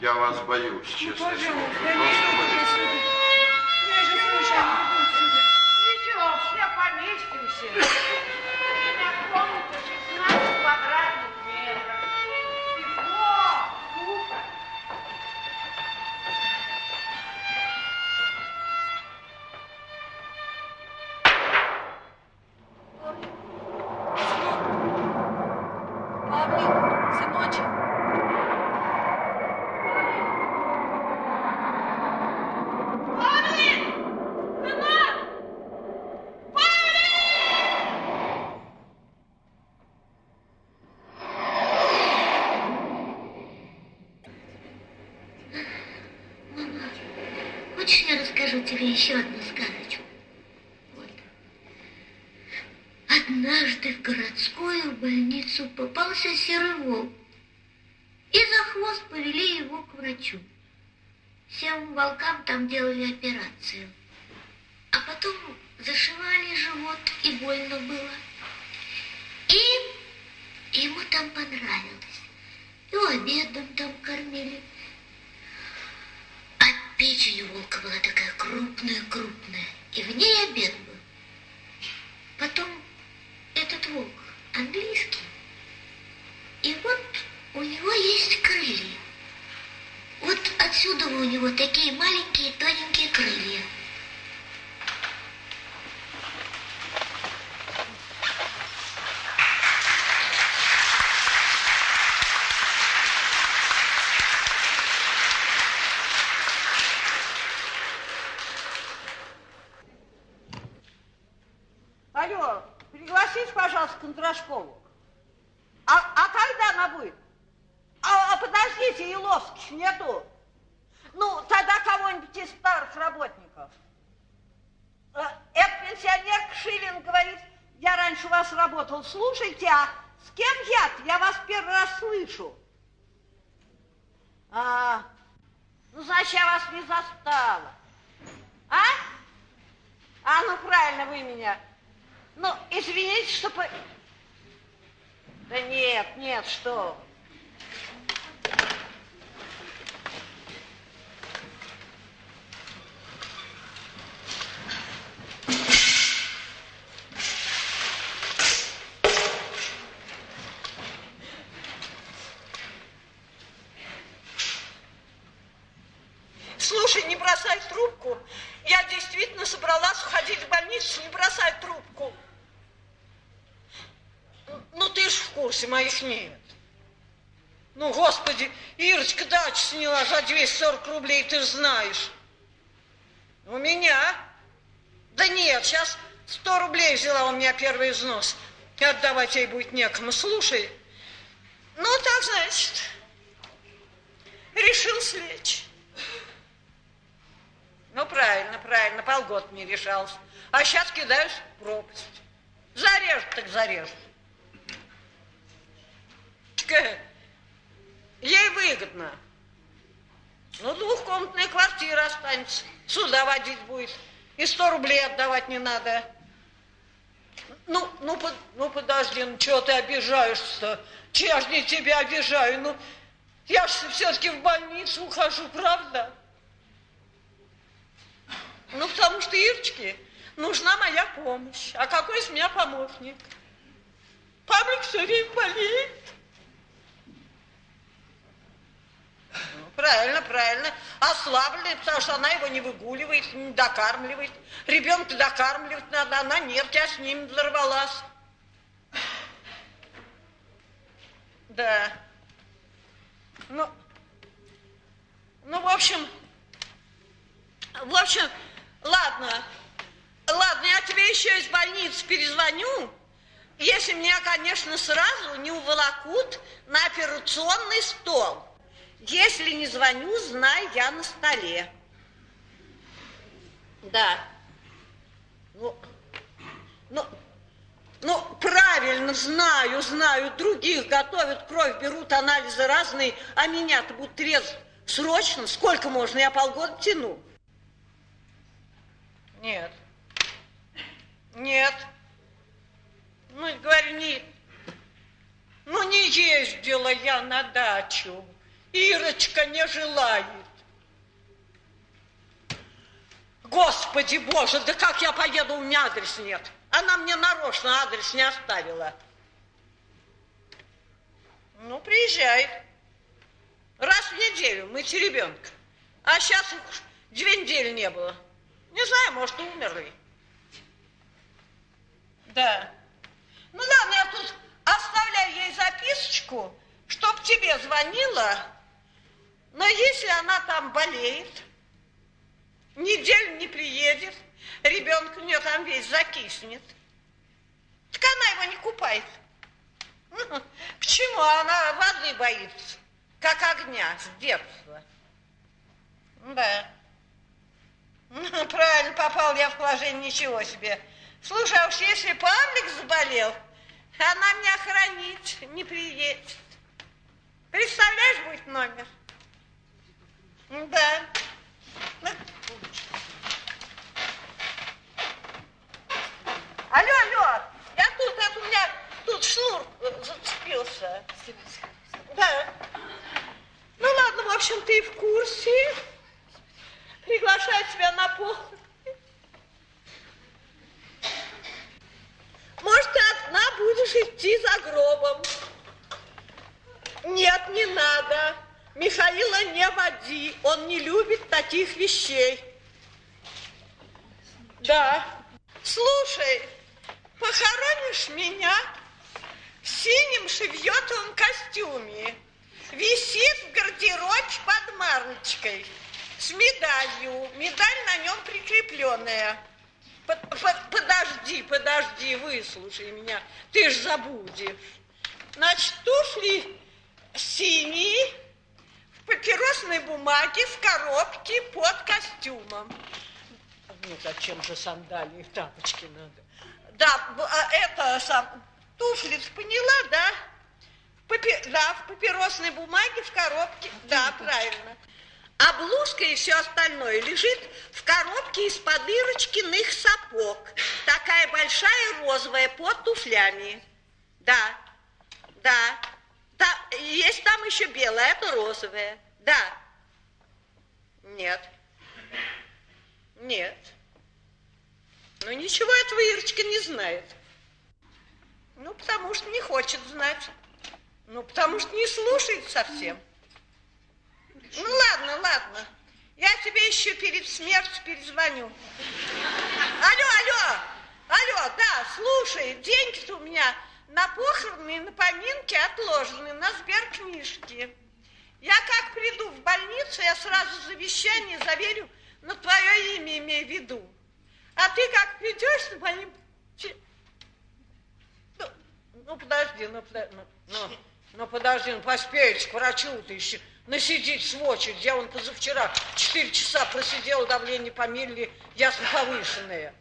Я вас боюсь, Ну, честное слово. пожалуйста, Просто не боюсь. сюда. Я же слышала, отсюда. Ничего, все поместимся. Хочешь, я расскажу тебе еще одну сказочку? Вот. Однажды в городскую больницу попался серый волк. И за хвост повели его к врачу. Всем волкам там делали операцию. А потом зашивали живот, и больно было. И ему там понравилось. Его обедом там кормили. Печень у волка была такая крупная-крупная, и в ней обед был. Потом этот волк английский, и вот у него есть крылья. Вот отсюда у него такие маленькие тоненькие крылья. Алло, пригласите, пожалуйста, Кондрашкову. А, а когда она будет? А, а подождите, Иловских нету. Ну, тогда кого-нибудь из старых работников. Э, Это пенсионер Шилин говорит, я раньше у вас работал. Слушайте, а с кем я Я вас первый раз слышу. А, ну, значит, я вас не застала. А? А, ну, правильно вы меня. Ну, извините, что... По... Да нет, нет, что... Слушай, не бросай трубку. Я действительно собралась уходить в больницу, не бросай трубку. Ну, ты ж в курсе, моих нет. Ну, господи, Ирочка дачу сняла за 240 рублей, ты ж знаешь. У меня? Да нет, сейчас 100 рублей взяла у меня первый взнос. И отдавать ей будет некому. Слушай, ну, так, значит, решил слечь. Ну, правильно, правильно, полгода не решался. А сейчас кидаюсь в пропасть. Зарежут так зарежут. Ка- Ей выгодно. Ну, двухкомнатная квартира останется. Сюда водить будет. И сто рублей отдавать не надо. Ну, ну, под- ну подожди, ну чего ты обижаешься-то? Я ж не тебя обижаю? Ну, я же все-таки в больницу ухожу, правда? Ну, потому что Ирочке нужна моя помощь. А какой из меня помощник? Павлик все время болеет. Ну, правильно. Ослабленная, потому что она его не выгуливает, не докармливает. Ребенка докармливать надо, она нет, я с ним взорвалась. Да. Ну, ну, в общем, в общем, ладно, ладно, я тебе еще из больницы перезвоню, если меня, конечно, сразу не уволокут на операционный стол. Если не звоню, знай, я на столе. Да. Ну, ну, ну, правильно, знаю, знаю. Других готовят, кровь берут, анализы разные, а меня-то будут резать срочно. Сколько можно? Я полгода тяну. Нет. Нет. Ну, говорю, не... Ну, не ездила я на дачу. Ирочка не желает. Господи Боже, да как я поеду, у меня адрес нет. Она мне нарочно адрес не оставила. Ну, приезжает. Раз в неделю мыть ребенка. А сейчас их две недели не было. Не знаю, может, умерли. Да. Ну ладно, я тут оставляю ей записочку, чтоб тебе звонила. Но если она там болеет, неделю не приедет, ребенок у нее там весь закиснет, так она его не купает. Почему? Она воды боится, как огня с детства. Да. Правильно попал я в положение, ничего себе. Слушай, а уж если Павлик заболел, она меня хранить не приедет. Представляешь, будет номер? Да. Ну. Алло, алло, я тут, это у меня тут шнур э, зацепился. Да. Ну ладно, в общем, ты в курсе. Приглашаю тебя на похороны. Может, ты одна будешь идти за гробом? Нет, не надо. Михаила води, он не любит таких вещей. Да. Слушай, похоронишь меня в синем шевьетовом костюме. Висит в гардеробе под марлочкой с медалью. Медаль на нем прикрепленная. Подожди, подожди, выслушай меня. Ты ж забудешь. Значит, туфли синие, папиросной бумаге, в коробке под костюмом. Ну, зачем же сандалии, тапочки надо? Да, а это сам, туфли, поняла, да? В папи, да, в папиросной бумаге, в коробке, да, правильно. А блузка и все остальное лежит в коробке из-под Ирочкиных сапог. Такая большая розовая под туфлями. Да, да. Да. Есть там еще белая, это розовая. Да. Нет. Нет. Ну, ничего этого Ирочка не знает. Ну, потому что не хочет знать. Ну, потому что не слушает совсем. Ну, ладно, ладно. Я тебе еще перед смертью перезвоню. Алло, алло, алло, да, слушай, деньги-то у меня на похороны и на поминки отложены на сберкнижке. Я как приду в больницу, я сразу завещание заверю на твое имя, имею в виду. А ты как придешь с моим... Ну, ну подожди, ну, подожди, ну, ну, ну подожди, ну поспеешь к врачу ты еще насидеть с очередь. Я он позавчера 4 часа просидел, давление померили, ясно повышенное.